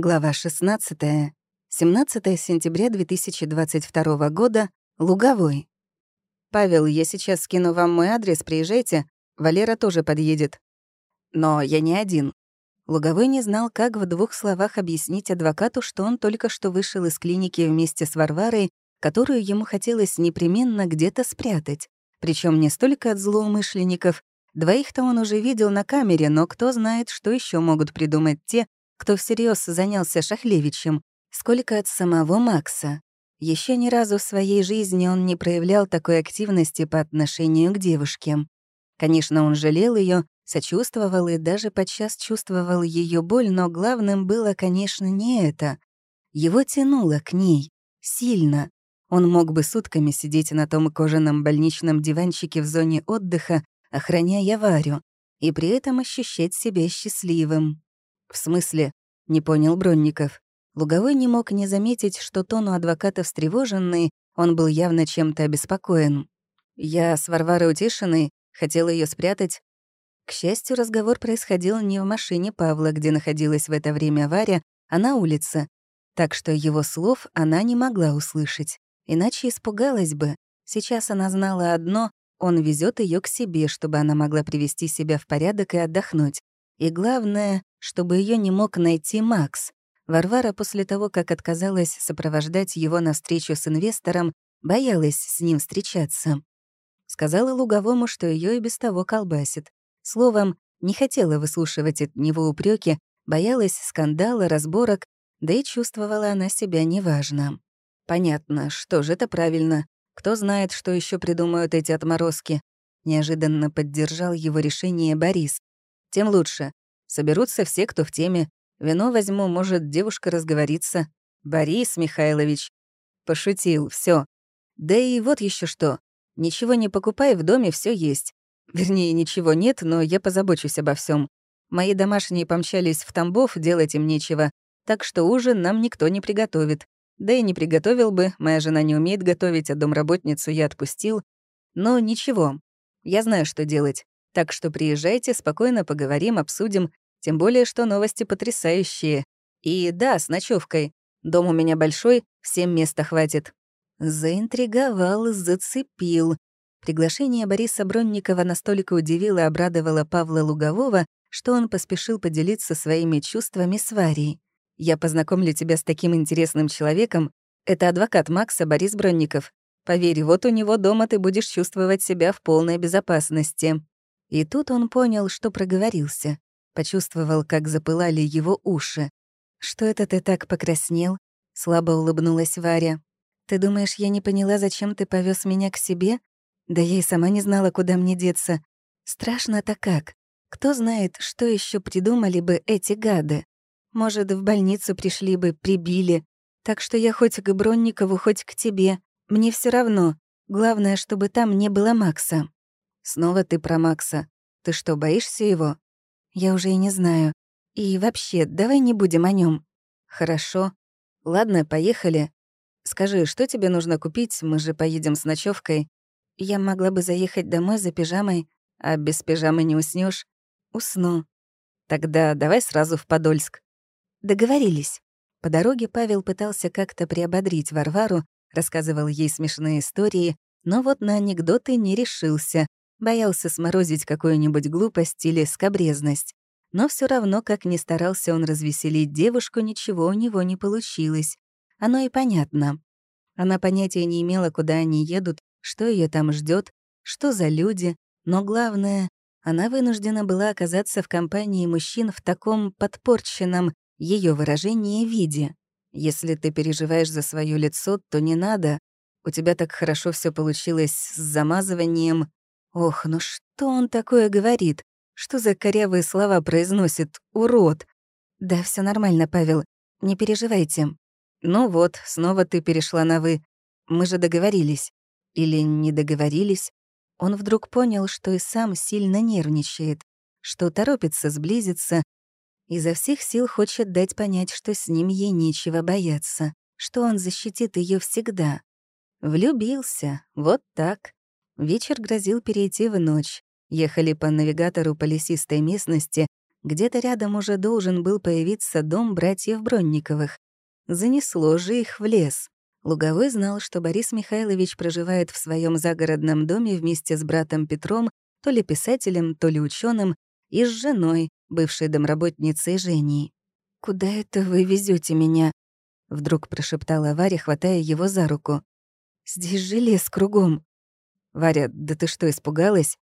Глава 16. 17 сентября 2022 года. Луговой. «Павел, я сейчас скину вам мой адрес, приезжайте. Валера тоже подъедет. Но я не один». Луговой не знал, как в двух словах объяснить адвокату, что он только что вышел из клиники вместе с Варварой, которую ему хотелось непременно где-то спрятать. Причем не столько от злоумышленников. Двоих-то он уже видел на камере, но кто знает, что еще могут придумать те, кто всерьез занялся Шахлевичем, сколько от самого Макса. Еще ни разу в своей жизни он не проявлял такой активности по отношению к девушке. Конечно, он жалел ее, сочувствовал и даже подчас чувствовал ее боль, но главным было, конечно, не это. Его тянуло к ней. Сильно. Он мог бы сутками сидеть на том кожаном больничном диванчике в зоне отдыха, охраняя Варю, и при этом ощущать себя счастливым. «В смысле?» — не понял Бронников. Луговой не мог не заметить, что тон у адвоката встревоженный, он был явно чем-то обеспокоен. «Я с Варварой Утишиной, хотела ее спрятать». К счастью, разговор происходил не в машине Павла, где находилась в это время Варя, а на улице, так что его слов она не могла услышать. Иначе испугалась бы. Сейчас она знала одно — он везет ее к себе, чтобы она могла привести себя в порядок и отдохнуть. И главное, чтобы ее не мог найти Макс. Варвара после того, как отказалась сопровождать его на встречу с инвестором, боялась с ним встречаться. Сказала Луговому, что ее и без того колбасит. Словом, не хотела выслушивать от него упреки, боялась скандала, разборок, да и чувствовала она себя неважно. Понятно, что же это правильно. Кто знает, что еще придумают эти отморозки. Неожиданно поддержал его решение Борис. Тем лучше. Соберутся все, кто в теме. Вино возьму, может, девушка разговорится. Борис Михайлович. Пошутил, все. Да и вот еще что. Ничего не покупай, в доме все есть. Вернее, ничего нет, но я позабочусь обо всем. Мои домашние помчались в Тамбов, делать им нечего, так что ужин нам никто не приготовит. Да и не приготовил бы, моя жена не умеет готовить, а домработницу я отпустил. Но ничего, я знаю, что делать. Так что приезжайте, спокойно поговорим, обсудим, тем более, что новости потрясающие. И да, с ночевкой. Дом у меня большой, всем места хватит. Заинтриговал, зацепил. Приглашение Бориса Бронникова настолько удивило и обрадовало Павла Лугового, что он поспешил поделиться своими чувствами с Варей. «Я познакомлю тебя с таким интересным человеком. Это адвокат Макса Борис Бронников. Поверь, вот у него дома ты будешь чувствовать себя в полной безопасности». И тут он понял, что проговорился. Почувствовал, как запылали его уши. «Что это ты так покраснел?» — слабо улыбнулась Варя. «Ты думаешь, я не поняла, зачем ты повез меня к себе? Да я и сама не знала, куда мне деться. Страшно-то как. Кто знает, что еще придумали бы эти гады? Может, в больницу пришли бы, прибили. Так что я хоть к Бронникову, хоть к тебе. Мне все равно. Главное, чтобы там не было Макса». Снова ты про Макса. Ты что, боишься его? Я уже и не знаю. И вообще, давай не будем о нем. Хорошо. Ладно, поехали. Скажи, что тебе нужно купить? Мы же поедем с ночевкой. Я могла бы заехать домой за пижамой, а без пижамы не уснешь. Усну. Тогда давай сразу в Подольск. Договорились. По дороге Павел пытался как-то приободрить Варвару, рассказывал ей смешные истории, но вот на анекдоты не решился, Боялся сморозить какую-нибудь глупость или скобрезность. Но все равно, как ни старался он развеселить девушку, ничего у него не получилось. Оно и понятно. Она понятия не имела, куда они едут, что ее там ждет, что за люди, но главное, она вынуждена была оказаться в компании мужчин в таком подпорченном ее выражении виде. Если ты переживаешь за свое лицо, то не надо. У тебя так хорошо все получилось с замазыванием. Ох, ну что он такое говорит? Что за корявые слова произносит, урод? Да, все нормально, Павел, не переживайте. Ну вот, снова ты перешла на «вы». Мы же договорились. Или не договорились? Он вдруг понял, что и сам сильно нервничает, что торопится сблизиться, изо всех сил хочет дать понять, что с ним ей нечего бояться, что он защитит ее всегда. Влюбился, вот так. Вечер грозил перейти в ночь. Ехали по навигатору по лесистой местности, где-то рядом уже должен был появиться дом братьев Бронниковых. Занесло же их в лес. Луговой знал, что Борис Михайлович проживает в своем загородном доме вместе с братом Петром, то ли писателем, то ли ученым, и с женой, бывшей домработницей Женей. «Куда это вы везете меня?» — вдруг прошептала Варя, хватая его за руку. «Здесь же лес кругом». «Варя, да ты что, испугалась?»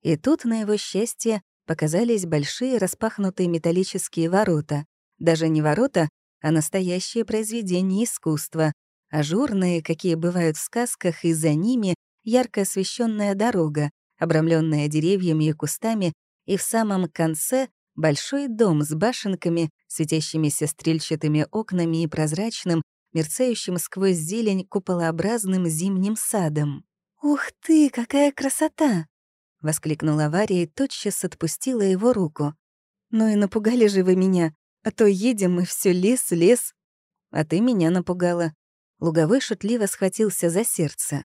И тут, на его счастье, показались большие распахнутые металлические ворота. Даже не ворота, а настоящее произведение искусства, ажурные, какие бывают в сказках, и за ними ярко освещенная дорога, обрамленная деревьями и кустами, и в самом конце большой дом с башенками, светящимися стрельчатыми окнами и прозрачным, мерцающим сквозь зелень куполообразным зимним садом. «Ух ты, какая красота!» — воскликнула Варя и тотчас отпустила его руку. «Ну и напугали же вы меня, а то едем и все лес, лес». «А ты меня напугала». Луговой шутливо схватился за сердце.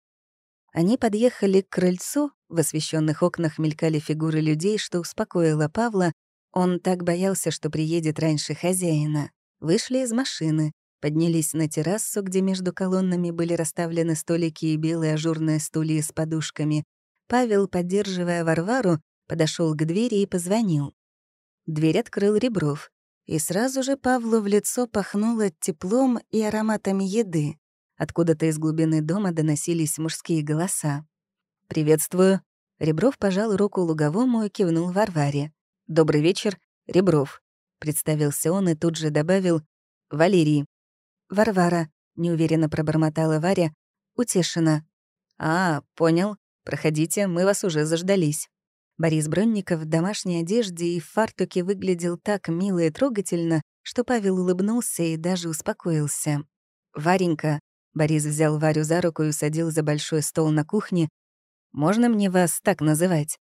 Они подъехали к крыльцу, в освещенных окнах мелькали фигуры людей, что успокоило Павла. Он так боялся, что приедет раньше хозяина. Вышли из машины, поднялись на террасу, где между колоннами были расставлены столики и белые ажурные стулья с подушками. Павел, поддерживая Варвару, подошел к двери и позвонил. Дверь открыл Ребров. И сразу же Павлу в лицо пахнуло теплом и ароматами еды. Откуда-то из глубины дома доносились мужские голоса. «Приветствую». Ребров пожал руку Луговому и кивнул Варваре. «Добрый вечер, Ребров», — представился он и тут же добавил «Валерий». «Варвара», — неуверенно пробормотала Варя, — «утешена». «А, понял. Проходите, мы вас уже заждались». Борис Бронников в домашней одежде и в фартуке выглядел так мило и трогательно, что Павел улыбнулся и даже успокоился. «Варенька», Борис взял Варю за руку и усадил за большой стол на кухне. «Можно мне вас так называть?»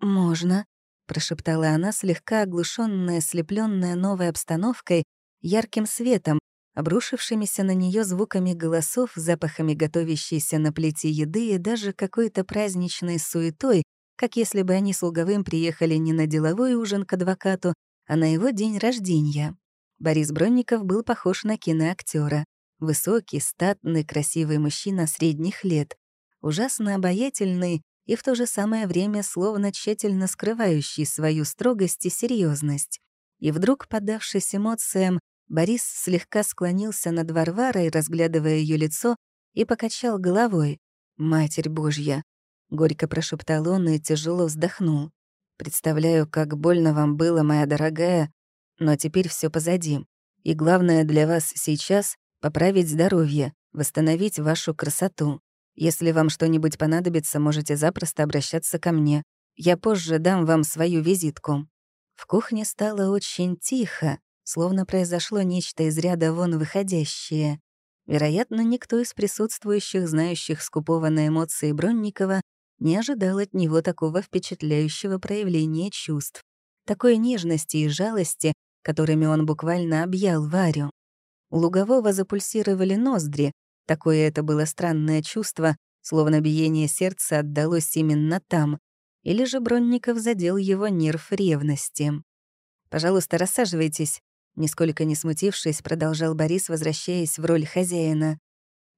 «Можно», — прошептала она, слегка оглушенная, слепленная новой обстановкой, ярким светом, обрушившимися на нее звуками голосов, запахами готовящейся на плите еды и даже какой-то праздничной суетой, как если бы они с Луговым приехали не на деловой ужин к адвокату, а на его день рождения. Борис Бронников был похож на киноактера. Высокий, статный, красивый мужчина средних лет, ужасно обаятельный и в то же самое время словно тщательно скрывающий свою строгость и серьезность. И вдруг, поддавшись эмоциям, Борис слегка склонился над Варварой, разглядывая ее лицо, и покачал головой. «Матерь Божья!» — горько прошептал он и тяжело вздохнул. «Представляю, как больно вам было, моя дорогая, но теперь все позади. И главное для вас сейчас поправить здоровье, восстановить вашу красоту. Если вам что-нибудь понадобится, можете запросто обращаться ко мне. Я позже дам вам свою визитку». В кухне стало очень тихо, словно произошло нечто из ряда вон выходящее. Вероятно, никто из присутствующих, знающих скупого на эмоции Бронникова, не ожидал от него такого впечатляющего проявления чувств, такой нежности и жалости, которыми он буквально объял Варю. У Лугового запульсировали ноздри. Такое это было странное чувство, словно биение сердца отдалось именно там. Или же Бронников задел его нерв ревности. «Пожалуйста, рассаживайтесь», — нисколько не смутившись, продолжал Борис, возвращаясь в роль хозяина.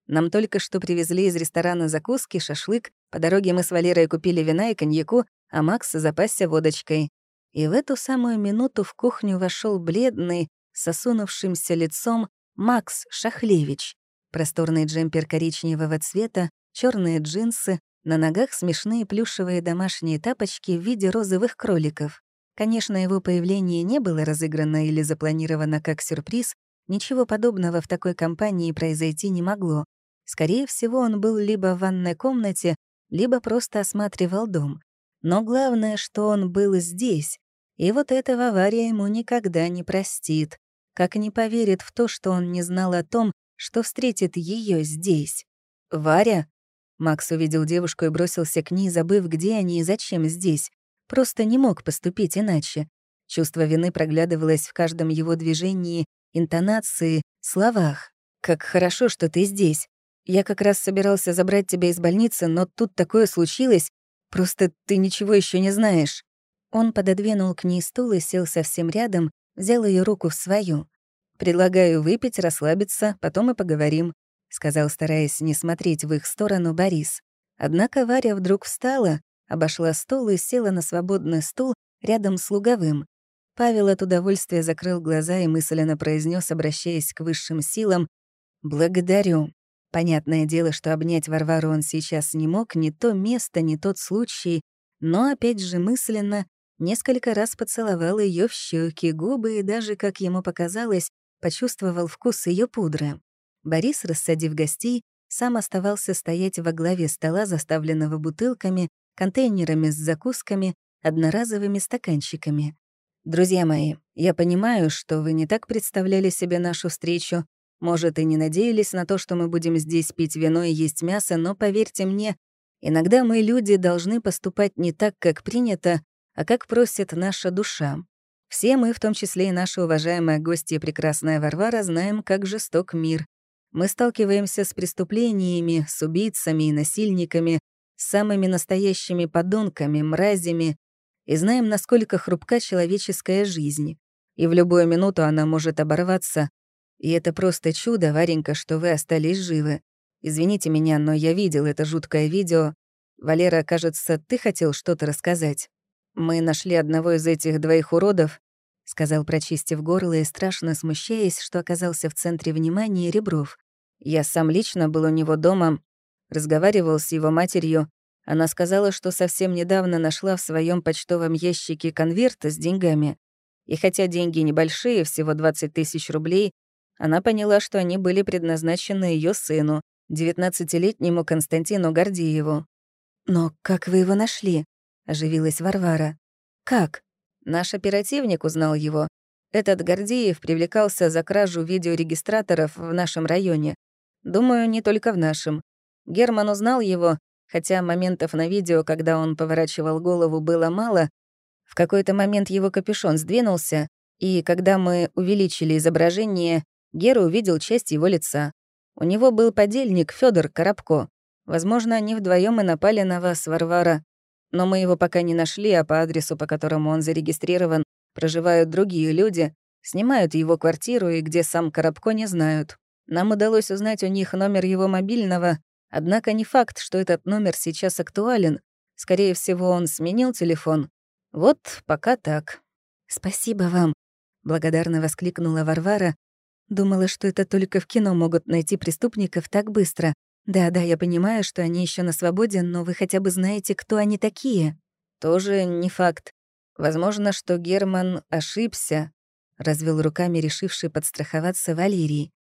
«Нам только что привезли из ресторана закуски, шашлык. По дороге мы с Валерой купили вина и коньяку, а Макс запасся водочкой». И в эту самую минуту в кухню вошел бледный, сосунувшимся лицом Макс Шахлевич. Просторный джемпер коричневого цвета, черные джинсы, на ногах смешные плюшевые домашние тапочки в виде розовых кроликов. Конечно, его появление не было разыграно или запланировано как сюрприз, ничего подобного в такой компании произойти не могло. Скорее всего, он был либо в ванной комнате, либо просто осматривал дом. Но главное, что он был здесь, и вот этого авария ему никогда не простит как не поверит в то, что он не знал о том, что встретит ее здесь. «Варя?» Макс увидел девушку и бросился к ней, забыв, где они и зачем здесь. Просто не мог поступить иначе. Чувство вины проглядывалось в каждом его движении, интонации, словах. «Как хорошо, что ты здесь. Я как раз собирался забрать тебя из больницы, но тут такое случилось. Просто ты ничего еще не знаешь». Он пододвинул к ней стул и сел совсем рядом, взял ее руку в свою. «Предлагаю выпить, расслабиться, потом и поговорим», — сказал, стараясь не смотреть в их сторону Борис. Однако Варя вдруг встала, обошла стол и села на свободный стул рядом с луговым. Павел от удовольствия закрыл глаза и мысленно произнес, обращаясь к высшим силам, «Благодарю». Понятное дело, что обнять Варвару он сейчас не мог, не то место, не тот случай, но опять же мысленно несколько раз поцеловал ее в щеки, губы и даже, как ему показалось, почувствовал вкус ее пудры. Борис, рассадив гостей, сам оставался стоять во главе стола, заставленного бутылками, контейнерами с закусками, одноразовыми стаканчиками. «Друзья мои, я понимаю, что вы не так представляли себе нашу встречу, может, и не надеялись на то, что мы будем здесь пить вино и есть мясо, но поверьте мне, иногда мы, люди, должны поступать не так, как принято, а как просит наша душа. Все мы, в том числе и наши уважаемые гости и прекрасная Варвара, знаем, как жесток мир. Мы сталкиваемся с преступлениями, с убийцами и насильниками, самыми настоящими подонками, мразями, и знаем, насколько хрупка человеческая жизнь. И в любую минуту она может оборваться. И это просто чудо, Варенька, что вы остались живы. Извините меня, но я видел это жуткое видео. Валера, кажется, ты хотел что-то рассказать. Мы нашли одного из этих двоих уродов, сказал, прочистив горло и страшно смущаясь, что оказался в центре внимания Ребров. Я сам лично был у него дома, разговаривал с его матерью. Она сказала, что совсем недавно нашла в своем почтовом ящике конверт с деньгами. И хотя деньги небольшие, всего 20 тысяч рублей, она поняла, что они были предназначены ее сыну, 19-летнему Константину Гордееву. «Но как вы его нашли?» — оживилась Варвара. «Как?» Наш оперативник узнал его. Этот Гордеев привлекался за кражу видеорегистраторов в нашем районе. Думаю, не только в нашем. Герман узнал его, хотя моментов на видео, когда он поворачивал голову, было мало. В какой-то момент его капюшон сдвинулся, и когда мы увеличили изображение, Гера увидел часть его лица. У него был подельник Федор Коробко. Возможно, они вдвоем и напали на вас, Варвара. Но мы его пока не нашли, а по адресу, по которому он зарегистрирован, проживают другие люди, снимают его квартиру и где сам Коробко не знают. Нам удалось узнать у них номер его мобильного, однако не факт, что этот номер сейчас актуален. Скорее всего, он сменил телефон. Вот пока так. «Спасибо вам», — благодарно воскликнула Варвара. Думала, что это только в кино могут найти преступников так быстро. Да-да, я понимаю, что они еще на свободе, но вы хотя бы знаете, кто они такие. Тоже не факт. Возможно, что Герман ошибся, развел руками решивший подстраховаться Валерий.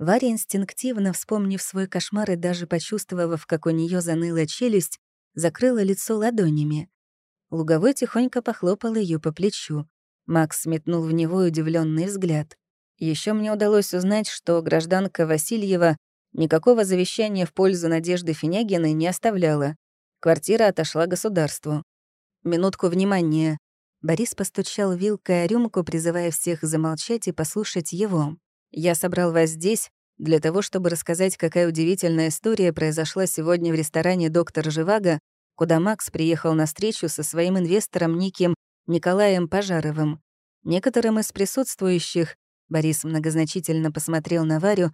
Варя, инстинктивно вспомнив свой кошмар и даже почувствовав, как у нее заныла челюсть, закрыла лицо ладонями. Луговой тихонько похлопал ее по плечу. Макс метнул в него удивленный взгляд. Еще мне удалось узнать, что гражданка Васильева никакого завещания в пользу Надежды Финягиной не оставляла. Квартира отошла государству. Минутку внимания. Борис постучал вилкой о рюмку, призывая всех замолчать и послушать его. Я собрал вас здесь для того, чтобы рассказать, какая удивительная история произошла сегодня в ресторане «Доктор Живаго», куда Макс приехал на встречу со своим инвестором неким Николаем Пожаровым. Некоторым из присутствующих, Борис многозначительно посмотрел на Варю,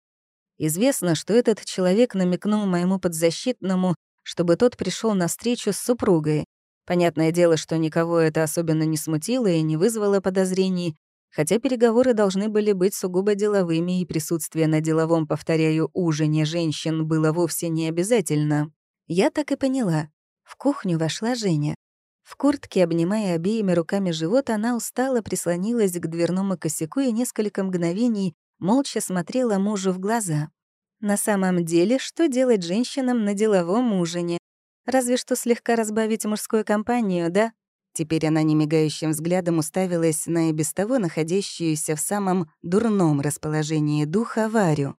известно, что этот человек намекнул моему подзащитному, чтобы тот пришел на встречу с супругой. Понятное дело, что никого это особенно не смутило и не вызвало подозрений, Хотя переговоры должны были быть сугубо деловыми, и присутствие на деловом, повторяю, ужине женщин было вовсе не обязательно. Я так и поняла. В кухню вошла Женя. В куртке, обнимая обеими руками живот, она устало прислонилась к дверному косяку и несколько мгновений молча смотрела мужу в глаза. На самом деле, что делать женщинам на деловом ужине? Разве что слегка разбавить мужскую компанию, да? Теперь она немигающим взглядом уставилась на и без того находящуюся в самом дурном расположении духа Варю.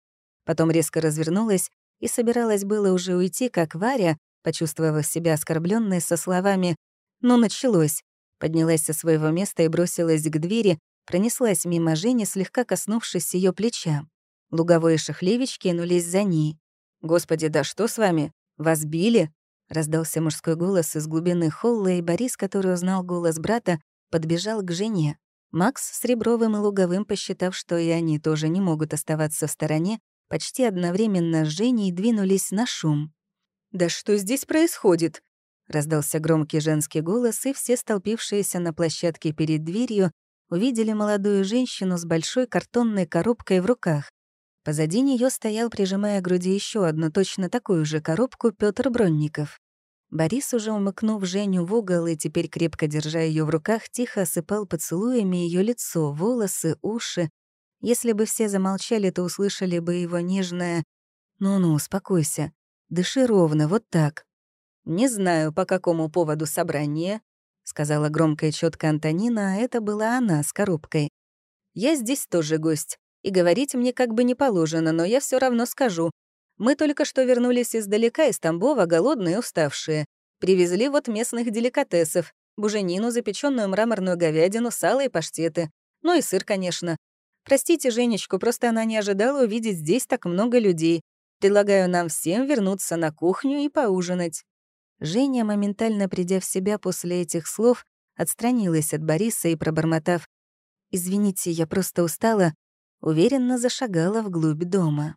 Потом резко развернулась и собиралась было уже уйти, как Варя, почувствовав себя оскорбленной со словами «Ну, началось», поднялась со своего места и бросилась к двери, пронеслась мимо Жени, слегка коснувшись ее плеча. Луговой и Шахлевич кинулись за ней. «Господи, да что с вами? Вас били?» Раздался мужской голос из глубины холла, и Борис, который узнал голос брата, подбежал к жене. Макс с Ребровым и Луговым, посчитав, что и они тоже не могут оставаться в стороне, почти одновременно с Женей двинулись на шум. «Да что здесь происходит?» Раздался громкий женский голос, и все столпившиеся на площадке перед дверью увидели молодую женщину с большой картонной коробкой в руках. Позади нее стоял, прижимая к груди еще одну точно такую же коробку, Петр Бронников. Борис, уже умыкнув Женю в угол и теперь крепко держа ее в руках, тихо осыпал поцелуями ее лицо, волосы, уши. Если бы все замолчали, то услышали бы его нежное «Ну-ну, успокойся, дыши ровно, вот так». «Не знаю, по какому поводу собрание», — сказала громко и четко Антонина, а это была она с коробкой. «Я здесь тоже гость, и говорить мне как бы не положено, но я все равно скажу. Мы только что вернулись издалека из Тамбова, голодные и уставшие. Привезли вот местных деликатесов, буженину, запеченную мраморную говядину, сало и паштеты. Ну и сыр, конечно. Простите Женечку, просто она не ожидала увидеть здесь так много людей. Предлагаю нам всем вернуться на кухню и поужинать». Женя, моментально придя в себя после этих слов, отстранилась от Бориса и, пробормотав «Извините, я просто устала», уверенно зашагала вглубь дома.